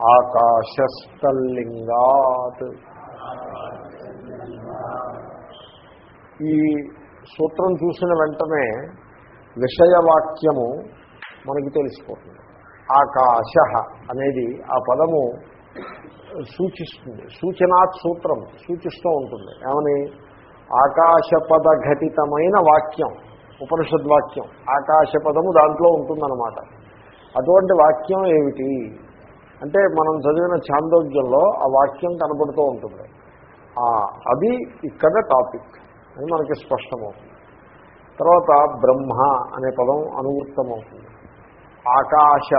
ఆకాశస్థల్లింగాత్. ఈ సూత్రం చూసిన వెంటనే విషయవాక్యము మనకి తెలిసిపోతుంది. ఆకాశ అనేది ఆ పదము సూచిస్తుంది. సూచనాత్ సూత్రం సూచిస్తూ ఉంటుంది. ఏమని? ఆకాశపద ఘటితమైన వాక్యం ఉపనిషద్వాక్యం. ఆకాశపదము దాంట్లో ఉంటుందన్నమాట. అటువంటి వాక్యం ఏమిటి? అంటే మనం చదివిన ఛాందోగ్యంలో ఆ వాక్యం కనబడుతూ ఉంటుంది. అది ఇక్కడ టాపిక్ అని మనకి స్పష్టమవుతుంది. తర్వాత బ్రహ్మ అనే పదం అనువృత్తమవుతుంది. ఆకాశ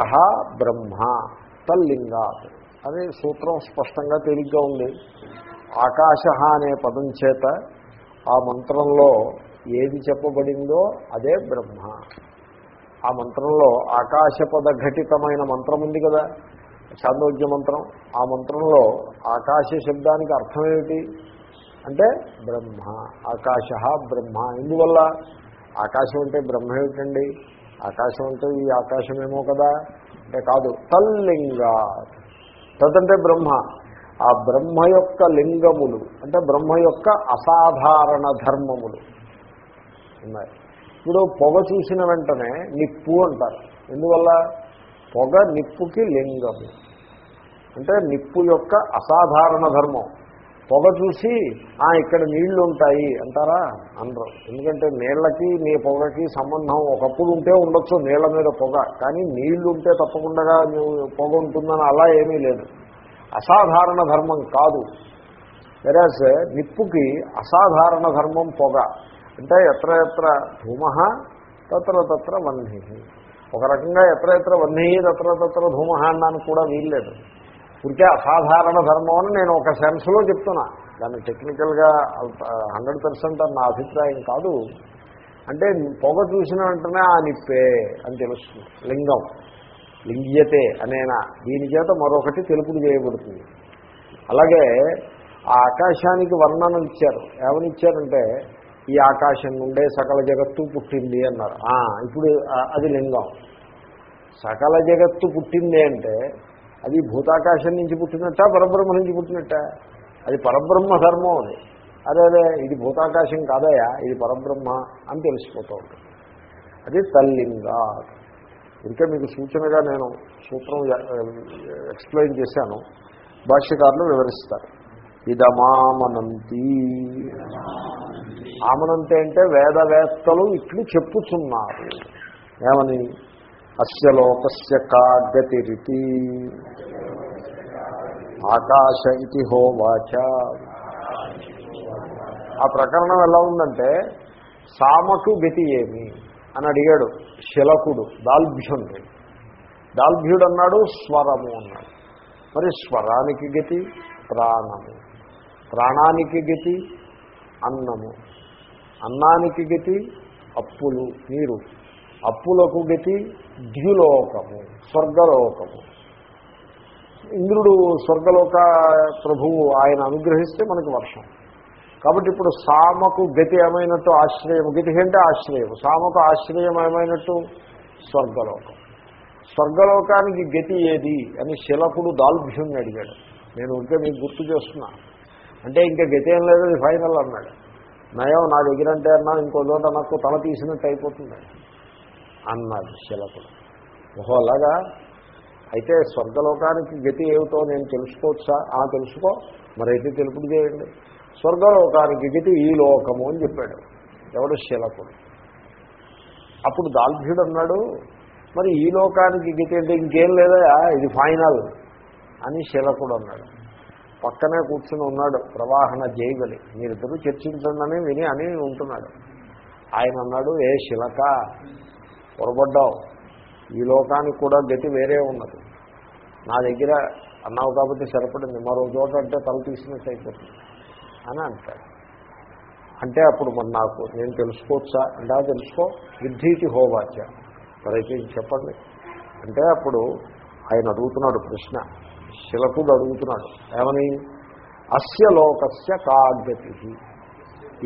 బ్రహ్మ తల్లింగా అనే సూత్రం స్పష్టంగా తేలిగ్గా ఉంది. ఆకాశ అనే పదం చేత ఆ మంత్రంలో ఏది చెప్పబడిందో అదే బ్రహ్మ. ఆ మంత్రంలో ఆకాశపద ఘటితమైన మంత్రం ఉంది కదా. ఛాందోగ్య మంత్రం. ఆ మంత్రంలో ఆకాశ శబ్దానికి అర్థం ఏమిటి? అంటే బ్రహ్మ. ఆకాశ బ్రహ్మ. ఎందువల్ల? ఆకాశం అంటే బ్రహ్మ ఏమిటండి? ఆకాశం అంటే ఈ ఆకాశమేమో కదా? అంటే కాదు తల్లింగా. తదంటే బ్రహ్మ. ఆ బ్రహ్మ యొక్క లింగములు అంటే బ్రహ్మ యొక్క అసాధారణ ధర్మములు. ఉన్నాయి. ఇప్పుడు పొగ చూసిన వెంటనే నిప్పు అంటారు. ఎందువల్ల? పొగ నిప్పుకి లింగము. అంటే నిప్పు యొక్క అసాధారణ ధర్మం. పొగ చూసి ఇక్కడ నీళ్ళు ఉంటాయి అంటారా? అనరు. ఎందుకంటే నీళ్ళకి నీ పొగకి సంబంధం ఒకప్పుడు ఉంటే ఉండొచ్చు నీళ్ళ మీద పొగ. కానీ నీళ్ళు ఉంటే తప్పకుండా పొగ ఉంటుందని అలా ఏమీ లేదు. అసాధారణ ధర్మం కాదు. వెరాజ్ నిప్పుకి అసాధారణ ధర్మం పొగ. అంటే ఎత్ర ఎత్ర ధూమ తత్ర తత్ర వన్హి. ఒక రకంగా ఎత్ర ఎత్ర వన్హి తత్ర తత్ర ధూమ అన్నాను కూడా వీల్లేదు. ఇంకే అసాధారణ ధర్మం అని నేను ఒక సెన్స్లో చెప్తున్నా. దాన్ని టెక్నికల్గా హండ్రెడ్ పర్సెంట్ అని నా అభిప్రాయం కాదు. అంటే పొగ చూసిన వెంటనే ఆ నిప్పే అని తెలుస్తుంది. లింగం. లింగ్యతే అనేనా. దీని చేత మరొకటి తెలుపుడు చేయబడుతుంది. అలాగే ఆ ఆకాశానికి వర్ణన ఇచ్చారు. ఏమని ఇచ్చారంటే ఈ ఆకాశం నుండే సకల జగత్తు పుట్టింది అన్నారు. ఇప్పుడు అది లింగం. సకల జగత్తు పుట్టింది అంటే అది భూతాకాశం నుంచి పుట్టినట్ట పరబ్రహ్మ నుంచి పుట్టినట్ట? అది పరబ్రహ్మ ధర్మం అది. అదే అదే ఇది భూతాకాశం కాదయా ఇది పరబ్రహ్మ అని తెలిసిపోతూ ఉంటుంది. అది తల్లింగా. ఇంకా మీకు సూచనగా నేను సూత్రం ఎక్స్ప్లెయిన్ చేశాను. భాష్యకారులు వివరిస్తారు. ఇదమామనంతి. ఆమనంతి అంటే వేదవేత్తలు ఇట్లు చెప్పుచున్నారు. ఏమని? అస్య లోకస్య కాగతిరితి ఆకాశ ఇది హోవాచ. ఆ ప్రకరణం ఎలా ఉందంటే సామకు గతి ఏమి అని అడిగాడు శిలకుడు దాల్భ్యుడు దాల్భ్యుడు అన్నాడు స్వరము అన్నాడు. మరి స్వరానికి గతి ప్రాణము. ప్రాణానికి గతి అన్నము. అన్నానికి గతి అప్పులు నీరు. అప్పులకు గతి ద్యులోకము స్వర్గలోకము. ఇంద్రుడు స్వర్గలోక ప్రభువు ఆయన అనుగ్రహిస్తే మనకి వర్షం. కాబట్టి ఇప్పుడు సామకు గతి ఏమైనట్టు ఆశ్రయం గతి అంటే ఆశ్రయం సామకు ఆశ్రయం ఏమైనట్టు? స్వర్గలోకం. స్వర్గలోకానికి గతి ఏది అని శిలకుడు దాల్భ్యుణ్ణి అడిగాడు. నేను ఉంటే మీకు గుర్తు చేస్తున్నా. అంటే ఇంకా గతి ఏం లేదు ఫైనల్ అన్నాడు. నయం నా దగ్గర అంటే అన్నా ఇంకో చోట నాకు తల తీసినట్టు అయిపోతుంది. అన్నాడు శిలకుడు ఓహో అలాగా? అయితే స్వర్గలోకానికి గతి ఏమిటో నేను తెలుసుకోవచ్చా? ఆ తెలుసుకో. మరైతే తెలుపుడు చేయండి. స్వర్గలోకానికి గతి ఈ లోకము అని చెప్పాడు. ఎవడు? శిలకుడు అప్పుడు దాల్భ్యుడు అన్నాడు మరి ఈ లోకానికి గతి అంటే ఇంకేం లేదా ఇది ఫైనల్. అని శిలకుడు అన్నాడు. పక్కనే కూర్చుని ఉన్నాడు ప్రవాహన జైవలి మీరిద్దరూ చర్చించండి విని అని ఉంటున్నాడు. ఆయన అన్నాడు ఏ శిలక పొరబడ్డావు ఈ లోకానికి కూడా గతి వేరే ఉన్నది. నా దగ్గర అన్నావు కాబట్టి సరిపడింది. మరో చోట అంటే తల తీసినట్టు అయిపోతుంది అని అంటాడు. అంటే అప్పుడు మరి నాకు నేను తెలుసుకోవచ్చా? అంటే తెలుసుకో? విద్ధీతి హోవాచ. ప్రయత్నించి చెప్పండి. అంటే అప్పుడు ఆయన అడుగుతున్నాడు ప్రశ్న. శిలకుడు అడుగుతున్నాడు. ఏమని? అస్య లోకస్య కాగతి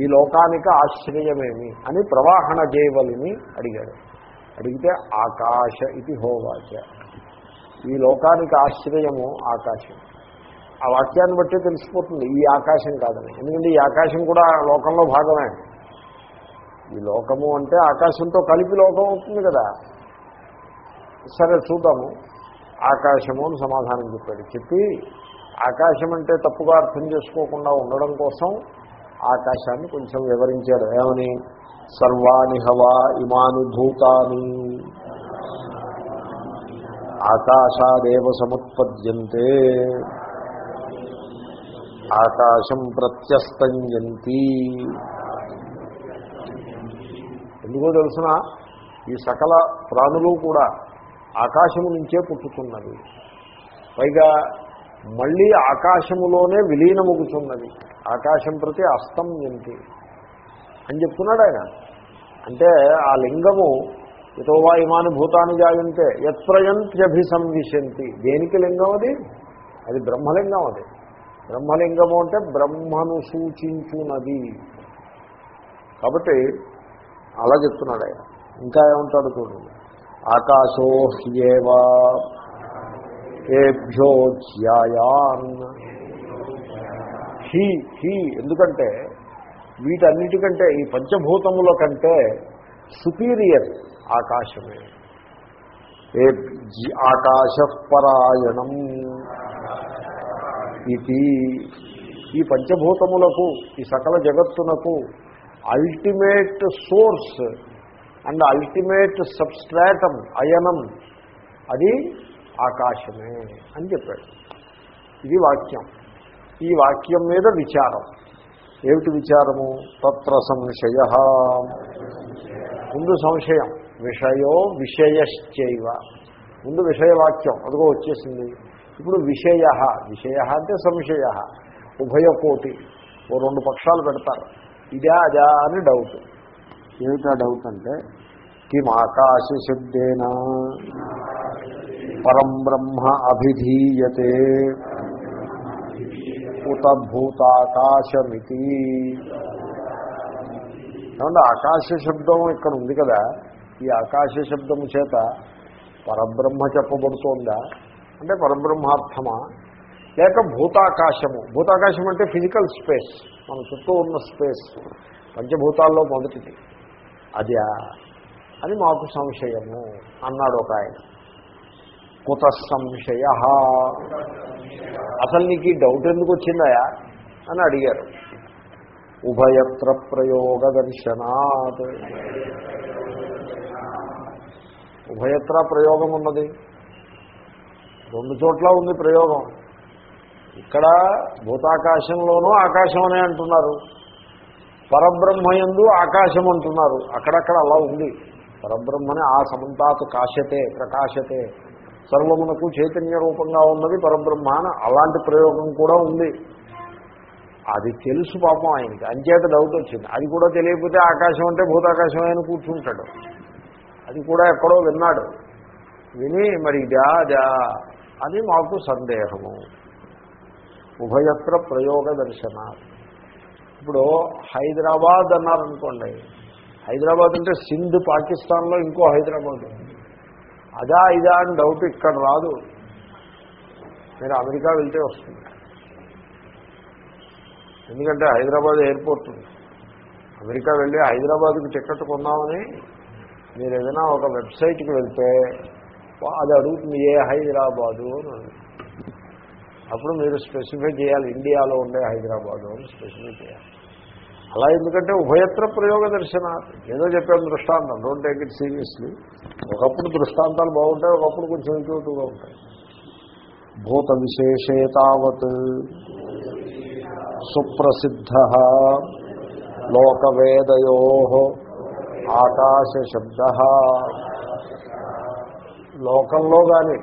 ఈ లోకానికి ఆశ్రయమేమి? అని ప్రవాహణ జేవలిని అడిగాడు. అడిగితే ఆకాశ ఇది హోవాచ. ఈ లోకానికి ఆశ్రయము ఆకాశం. ఆ వాక్యాన్ని బట్టి తెలిసిపోతుంది ఈ ఆకాశం కాదని. ఎందుకంటే ఈ ఆకాశం కూడా లోకంలో భాగమే. ఈ లోకము అంటే ఆకాశంతో కలిపి లోకం అవుతుంది కదా. సరే చూద్దాము. ఆకాశము అని సమాధానం చెప్పాడు. చెప్పి ఆకాశం అంటే తప్పుగా అర్థం చేసుకోకుండా ఉండడం కోసం ఆకాశాన్ని కొంచెం వివరించాడు ఏమని? సర్వాణి హవా ఇమానుభూతాని ఆకాశాదేవ సముత్పద్యంతే. ఆకాశం ప్రత్యస్తంజంతి ఎందుకో తెలుసిన ఈ సకల ప్రాణులు కూడా ఆకాశము నుంచే పుట్టుతున్నది పైగా మళ్ళీ ఆకాశములోనే విలీనముగుతున్నది ఆకాశం ప్రతి అస్తం ఎంతి అని చెప్తున్నాడు ఆయన. అంటే ఆ లింగము ఇతోవా ఇమాని భూతాన్ని జాగింటే యత్ప్రయంత్యభిసంవిశంతి. దేనికి లింగం అది? అది బ్రహ్మలింగం అది. బ్రహ్మలింగము అంటే బ్రహ్మను సూచించున్నది కాబట్టి అలా చెప్తున్నాడు ఆయన. ఇంకా ఏమంటాడు చూడండి ఆకాశో హ్యేవా ఏభ్యో ధ్యాయాన్. హీ హీ ఎందుకంటే వీటన్నిటికంటే ఈ పంచభూతముల కంటే సుపీరియర్ ఆకాశమే. ఏ ఆకాశ పరాయణం ఇది ఈ పంచభూతములకు ఈ సకల జగత్తునకు ultimate source and ultimate substratum అయనం అది ఆకాశమే అని చెప్పాడు. ఇది వాక్యం. ఈ వాక్యం మీద విచారం. ఏమిటి విచారము? తత్ర సంశయ. ముందు సంశయం. విషయో విషయశ్చైవ. ముందు విషయవాక్యం అదిగో వచ్చేసింది. ఇప్పుడు విషయ. విషయ అంటే సంశయ. ఉభయకోటి. ఓ రెండు పక్షాలు పెడతారు. ఇదా అదా అని డౌట్ ఏమిటా డౌట్ అంటే? కిం ఆకాశ శబ్దేన పరం బ్రహ్మ అభిధీయతే ఉతభూతాకాశమితి ఏమంటే ఆకాశ శబ్దం ఇక్కడ ఉంది కదా ఈ ఆకాశ శబ్దము చేత పరబ్రహ్మ చెప్పబడుతోందా? అంటే పరబ్రహ్మార్థమా? లేక భూతాకాశము. భూతాకాశం అంటే ఫిజికల్ స్పేస్ మన చుట్టూ ఉన్న స్పేస్ పంచభూతాల్లో మొదటిది. అదే అని మాకు సంశయము అన్నాడు ఒక ఆయన. కుత సంశయ అసలు నీకు ఈ డౌట్ ఎందుకు వచ్చిందయా? అని అడిగారు. ఉభయత్ర ప్రయోగ దర్శనాత్. ఉభయత్ర ప్రయోగం ఉన్నది. రెండు చోట్ల ఉంది ప్రయోగం. ఇక్కడ భూతాకాశంలోనూ ఆకాశం అనే అంటున్నారు. పరబ్రహ్మయందు ఆకాశం అంటున్నారు. అక్కడక్కడ అలా ఉంది. పరబ్రహ్మని ఆ సమంతాత్ కాశతే ప్రకాశతే సర్వమునకు చైతన్య రూపంగా ఉన్నది పరబ్రహ్మాన. అలాంటి ప్రయోగం కూడా ఉంది. అది తెలుసు పాపం ఆయనకి. అంచేత డౌట్ వచ్చింది. అది కూడా తెలియకపోతే ఆకాశం అంటే భూతాకాశం ఆయన కూర్చుంటాడు. అది కూడా ఎక్కడో విన్నాడు. విని మరి ఇదా అదా అని మాకు సందేహము. ఉభయత్ర ప్రయోగ దర్శన. ఇప్పుడు హైదరాబాద్ అన్నారనుకోండి. హైదరాబాద్ అంటే సింధ్ పాకిస్తాన్లో ఇంకో హైదరాబాద్. ఉంది అదా ఇదా అని డౌట్ ఇక్కడ రాదు. మీరు అమెరికా వెళ్తే వస్తుంది. ఎందుకంటే హైదరాబాద్ ఎయిర్పోర్ట్ ఉంది. అమెరికా వెళ్ళి హైదరాబాద్కి టికెట్ కొన్నామని మీరు ఏదైనా ఒక వెబ్సైట్కి వెళ్తే అది అడుగుతుంది ఏ హైదరాబాదు? అని అప్పుడు మీరు స్పెసిఫై చేయాలి ఇండియాలో ఉండే హైదరాబాదు అని స్పెసిఫై చేయాలి. అలా ఎందుకంటే ఉభయత్ర ప్రయోగ దర్శన. ఏదో చెప్పాను దృష్టాంతం. డోంట్ టేక్ ఇట్ సీరియస్లీ ఒకప్పుడు దృష్టాంతాలు బాగుంటాయి ఒకప్పుడు కొంచెం ఇంక్యూటివ్గా ఉంటాయి. భూత విశేషే తావత్. సుప్రసిద్ధ. లోకవేదయో. ఆకాశ శబ్ద లోకంలో కానీ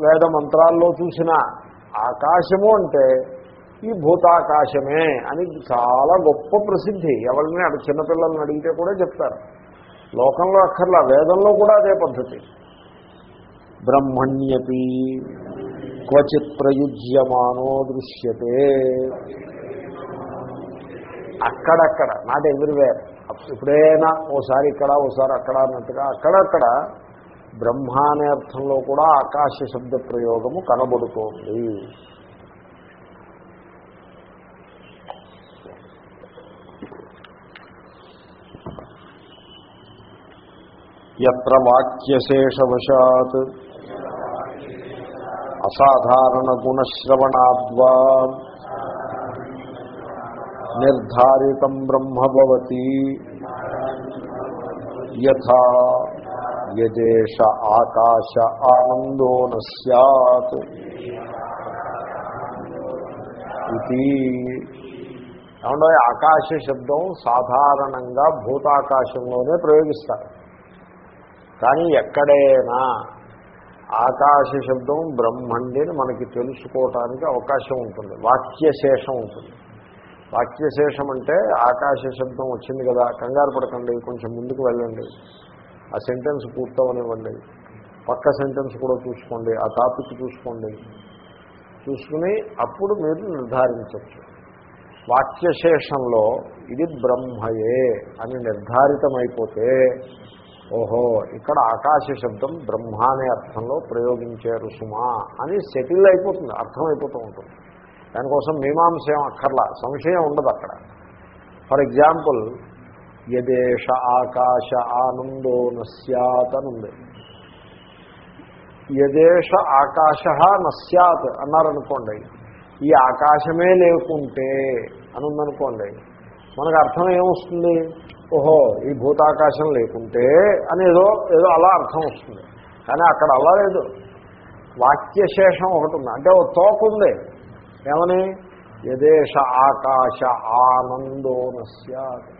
వేద మంత్రాల్లో చూసిన ఆకాశము అంటే ఈ భూతాకాశమే అని చాలా గొప్ప ప్రసిద్ధి. ఎవరిని అటు చిన్నపిల్లల్ని అడిగితే కూడా చెప్తారు. లోకంలో అక్కర్లా వేదంలో కూడా అదే పద్ధతి. బ్రహ్మణ్యపి క్వచిత్ ప్రయుజ్యమానో దృశ్యతే. అక్కడక్కడ నాట్ ఎవ్రీవేర్ ఎప్పుడైనా ఓసారి ఇక్కడ ఓసారి అక్కడ అన్నట్టుగా అక్కడక్కడ బ్రహ్మ అనే అర్థంలో కూడా ఆకాశ శబ్ద ప్రయోగము కనబడుతోంది. ఎత్ర వాక్యశేషవశాత్. అసాధారణ గుణశ్రవణాద్వా. నిర్ధారితం బ్రహ్మభవతి యథా యదేశ ఆకాశ ఆనందో న సత్ ఇది ఏమంటే ఆకాశ శబ్దం సాధారణంగా భూతాకాశంలోనే ప్రయోగిస్తారు. కానీ ఎక్కడైనా ఆకాశ శబ్దం బ్రహ్మండిని మనకి తెలుసుకోవటానికి అవకాశం ఉంటుంది వాక్యశేషం ఉంటుంది. వాక్యశేషం అంటే ఆకాశ శబ్దం వచ్చింది కదా కంగారు పడకండి కొంచెం ముందుకు వెళ్ళండి ఆ సెంటెన్స్ పూర్తవనివ్వండి పక్క సెంటెన్స్ కూడా చూసుకోండి ఆ టాపిక్ చూసుకోండి. చూసుకుని అప్పుడు మీరు నిర్ధారించవచ్చు. వాక్యశేషంలో ఇది బ్రహ్మయే అని నిర్ధారితమైపోతే ఓహో ఇక్కడ ఆకాశ శబ్దం బ్రహ్మ అనే అర్థంలో ప్రయోగించారు సుమా అని సెటిల్ అయిపోతుంది అర్థమైపోతూ ఉంటుంది. దానికోసం మీమాంస ఏం అక్కర్లా సంశయం ఉండదు అక్కడ. ఫర్ ఎగ్జాంపుల్ యదేశ ఆకాశ ఆనందో నస్యాత్ అని ఉంది యదేష ఆకాశ నస్యాత్ అన్నారనుకోండి ఈ ఆకాశమే లేకుంటే అని ఉందనుకోండి మనకు అర్థం ఏమొస్తుంది? ఓహో ఈ భూతాకాశం లేకుంటే అని ఏదో ఏదో అలా అర్థం వస్తుంది. కానీ అక్కడ అలా లేదు. వాక్యశేషం ఒకటి ఉంది. అంటే ఓ తోకుంది ఏమని? యదేశ ఆకాశ ఆనందో నస్యాత్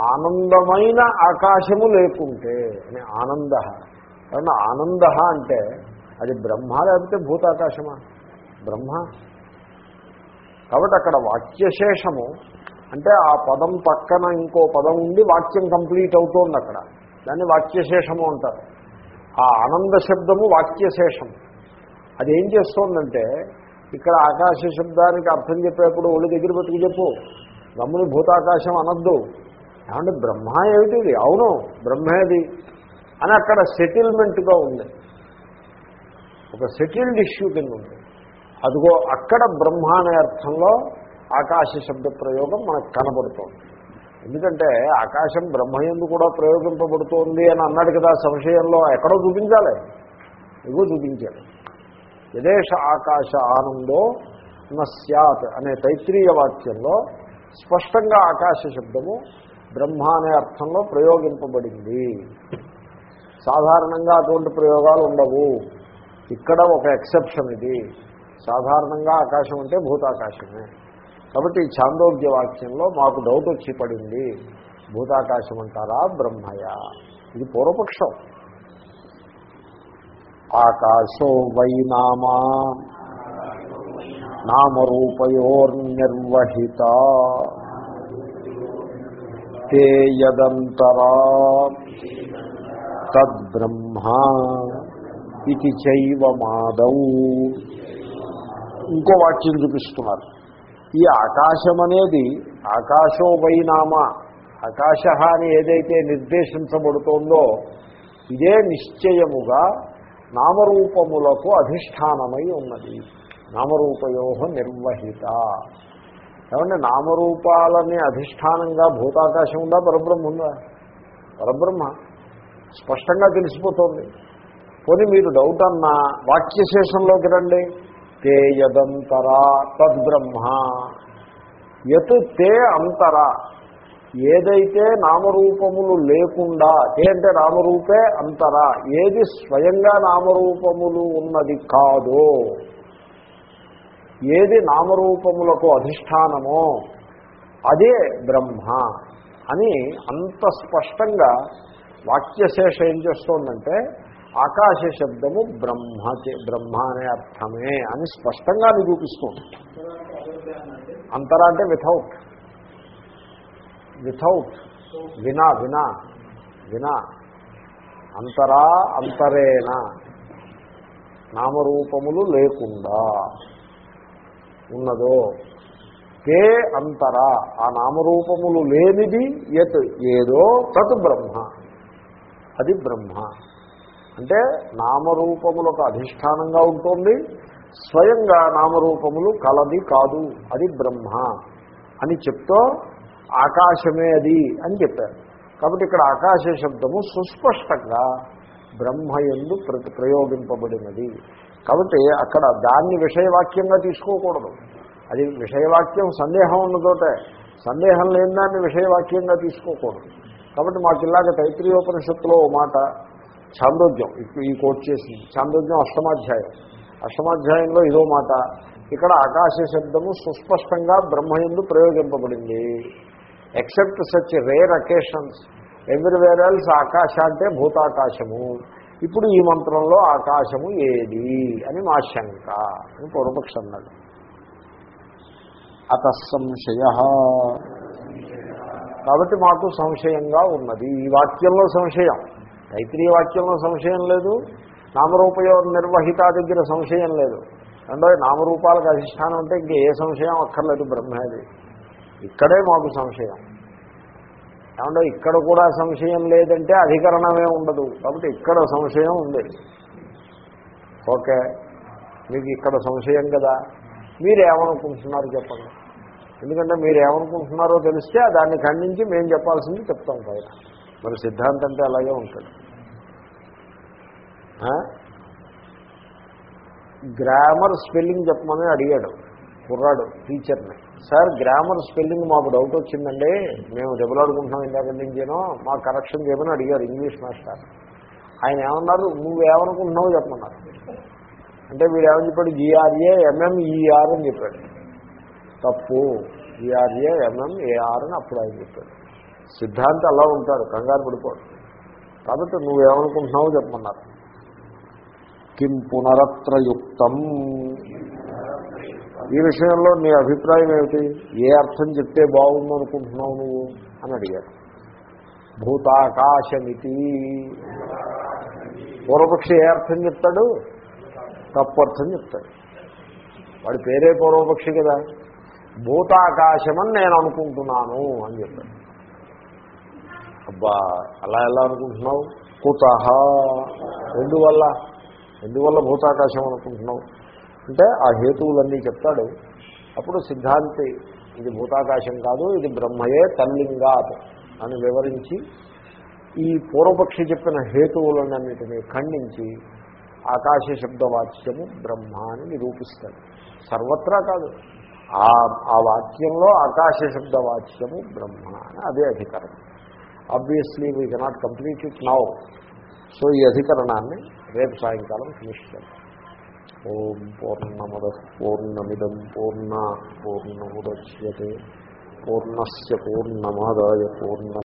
ఆనందమైన ఆకాశము లేకుంటే అని ఆనంద. కాబట్టి ఆనంద అంటే అది బ్రహ్మ లేకపోతే భూతాకాశమా? బ్రహ్మ. కాబట్టి అక్కడ వాక్యశేషము అంటే ఆ పదం పక్కన ఇంకో పదం ఉండి వాక్యం కంప్లీట్ అవుతోంది అక్కడ. దాన్ని వాక్యశేషము అంటారు. ఆ ఆనంద శబ్దము వాక్యశేషం. అది ఏం చేస్తోందంటే ఇక్కడ ఆకాశ శబ్దానికి అర్థం చెప్పేప్పుడు ఒళ్ళు దగ్గర బతుకు చెప్పు. గమ్ముని భూతాకాశం అనద్దు. ఏమంటే బ్రహ్మ ఏమిటిది అవును బ్రహ్మేది అని అక్కడ సెటిల్మెంట్గా ఉంది. ఒక సెటిల్డ్ ఇష్యూ కింద ఉంది. అదిగో అక్కడ బ్రహ్మ అనే అర్థంలో ఆకాశ శబ్ద ప్రయోగం మనకు కనబడుతోంది. ఎందుకంటే ఆకాశం బ్రహ్మయందు కూడా ప్రయోగింపబడుతోంది అని అన్నాడు కదా సంశయంలో ఎక్కడో చూపించాలి. ఇగో చూపించాడు యదేశ ఆకాశ ఆనందో నస్యాత్ అనే తైత్రీయ వాక్యంలో స్పష్టంగా ఆకాశ శబ్దము బ్రహ్మ అనే అర్థంలో ప్రయోగింపబడింది. సాధారణంగా అటువంటి ప్రయోగాలు ఉండవు. ఇక్కడ ఒక ఎక్సెప్షన్ ఇది. సాధారణంగా ఆకాశం అంటే భూతాకాశమే. కాబట్టి ఈ చాందోగ్య వాక్యంలో మాకు డౌట్ వచ్చి పడింది భూతాకాశం అంటారా బ్రహ్మయా. ఇది పూర్వపక్షం. ఆకాశో వై నామా. నామరూపయోర్నిర్వహిత. తే యదంతరా. తద్బ్రహ్మ ఇది చైవ మాదౌ ఇంకో వాక్యం చూపిస్తున్నారు. ఈ ఆకాశం అనేది ఆకాశో వైనామ ఆకాశ అని ఏదైతే నిర్దేశించబడుతోందో ఇదే నిశ్చయముగా నామరూపములకు అధిష్టానమై ఉన్నది. నామరూపయో నిర్వహిత. ఏమంటే నామరూపాలని అధిష్టానంగా భూతాకాశం ఉందా పరబ్రహ్మ ఉందా? పరబ్రహ్మ స్పష్టంగా తెలిసిపోతుంది. పోనీ మీరు డౌట్ అన్నా వాక్యశేషంలోకి రండి. తే యదంతరా తద్బ్రహ్మ. యత్ తే అంతరా. ఏదైతే నామరూపములు లేకుండా తే అంటే నామరూపే అంతరా. ఏది స్వయంగా నామరూపములు ఉన్నది కాదో ఏది నామరూపములకు అధిష్టానమో అదే బ్రహ్మ అని అంత స్పష్టంగా వాక్యశేష ఏం చేస్తోందంటే ఆకాశ శబ్దము బ్రహ్మ బ్రహ్మ అనే అర్థమే అని స్పష్టంగా నిరూపిస్తుంది అంతరా అంటే వితౌట్ వితౌట్ వినా వినా వినా. అంతరా అంతరేణ నామరూపములు లేకుండా ఉన్నదో. తే అంతరా. ఆ నామరూపములు లేనిది ఎత్ ఏదో తత్ బ్రహ్మ. అది బ్రహ్మ. అంటే నామరూపములకు అధిష్టానంగా ఉంటుంది. స్వయంగా నామరూపములు కలది కాదు అది బ్రహ్మ అని చెప్తూ ఆకాశమే అది అని చెప్పారు. కాబట్టి ఇక్కడ ఆకాశ శబ్దము సుస్పష్టంగా బ్రహ్మ ఎందు ప్రతి ప్రయోగింపబడినది. కాబట్టి అక్కడ దాన్ని విషయవాక్యంగా తీసుకోకూడదు. అది విషయవాక్యం సందేహం ఉన్నదోటే సందేహం లేని దాన్ని విషయవాక్యంగా తీసుకోకూడదు. కాబట్టి మాకు ఇలాగ తైత్రీయోపనిషత్తులో మాట చాందోగ్యం ఇప్పుడు ఈ కోట్ చేసింది చాందోగ్యం అష్టమాధ్యాయం. అష్టమాధ్యాయంలో ఇదో మాట ఇక్కడ ఆకాశ శబ్దము సుస్పష్టంగా బ్రహ్మయందు ప్రయోగింపబడింది. Except such rare occasions everywhere else ఆకాశ అంటే భూతాకాశము. ఇప్పుడు ఈ మంత్రంలో ఆకాశము ఏది అని మా శంక అని పూర్వపక్ష అన్నాడు. అత సంశయ. కాబట్టి మాకు సంశయంగా ఉన్నది. ఈ వాక్యంలో సంశయం. తైత్రీయ వాక్యంలో సంశయం లేదు నామరూపయోగ నిర్వహిత దగ్గర సంశయం లేదు. అంటే నామరూపాలకు అధిష్టానం అంటే ఇంక ఏ సంశయం అక్కర్లేదు బ్రహ్మది ఇక్కడే మాకు సంశయం. ఏమంటే ఇక్కడ కూడా సంశయం లేదంటే అధికరణమే ఉండదు. కాబట్టి ఇక్కడ సంశయం ఉంది. ఓకే మీకు ఇక్కడ సంశయం కదా. మీరు ఏమనుకుంటున్నారు చెప్పండి. ఎందుకంటే మీరు ఏమనుకుంటున్నారో తెలిస్తే దాన్ని ఖండించి మేము చెప్పాల్సింది చెప్తాం పైన. మరి సిద్ధాంతం అంటే అలాగే ఉంటాడు గ్రామర్ స్పెల్లింగ్ చెప్పమని అడిగాడు కుర్రాడు టీచర్ని. సార్ గ్రామర్ స్పెల్లింగ్ మాకు డౌట్ వచ్చిందండి. మేము దెబ్బలాడుకుంటున్నాం ఇందాక నుంచేనో మా కరెక్షన్ చేయమని అడిగారు ఇంగ్లీష్ మాస్టర్. ఆయన ఏమన్నారు? నువ్వేమనుకుంటున్నావు చెప్పమన్నారు. అంటే వీడు ఏమని చెప్పాడు? జిఆర్ఏ ఎంఎంఈఆర్ అని చెప్పాడు. తప్పు. జిఆర్ఏ ఎంఎంఏఆర్ అని అప్పుడు ఆయన చెప్పాడు. సిద్ధాంతి అలా ఉంటాడు కంగారు పడిపోడు. కాబట్టి నువ్వేమనుకుంటున్నావో చెప్పమన్నారు. కిం పునరత్రయుక్తం. ఈ విషయంలో నీ అభిప్రాయం ఏమిటి? ఏ అర్థం చెప్తే బాగుందనుకుంటున్నావు నువ్వు? అని అడిగాడు. భూతాకాశమితి. పూర్వపక్షి ఏ అర్థం చెప్తాడు? తప్పు అర్థం చెప్తాడు. వాడి పేరే పూర్వపక్షి కదా. భూతాకాశమని నేను అనుకుంటున్నాను అని చెప్పాడు. అబ్బా అలా ఎలా అనుకుంటున్నావు? కుతహ. ఎందువల్ల? ఎందువల్ల భూతాకాశం అనుకుంటున్నావు? అంటే ఆ హేతువులన్నీ చెప్తాడు. అప్పుడు సిద్ధాంతి ఇది భూతాకాశం కాదు ఇది బ్రహ్మయే తల్లింగాత్ అని వివరించి ఈ పూర్వపక్షి చెప్పిన హేతువులన్నిటినీ ఖండించి ఆకాశ శబ్దవాచ్యము బ్రహ్మ అని నిరూపిస్తాడు. సర్వత్రా కాదు. ఆ ఆ వాక్యంలో ఆకాశ శబ్దవాచ్యము బ్రహ్మ అని అదే అధికారం. Obviously we cannot complete it now so ఈ అధికరణాన్ని రేపు సాయంకాలం ఫినిష్ చేద్దాం. ఓం పూర్ణమద పూర్ణమిదం పూర్ణ పూర్ణముద్యే పూర్ణస్ పూర్ణమాదాయ పూర్ణ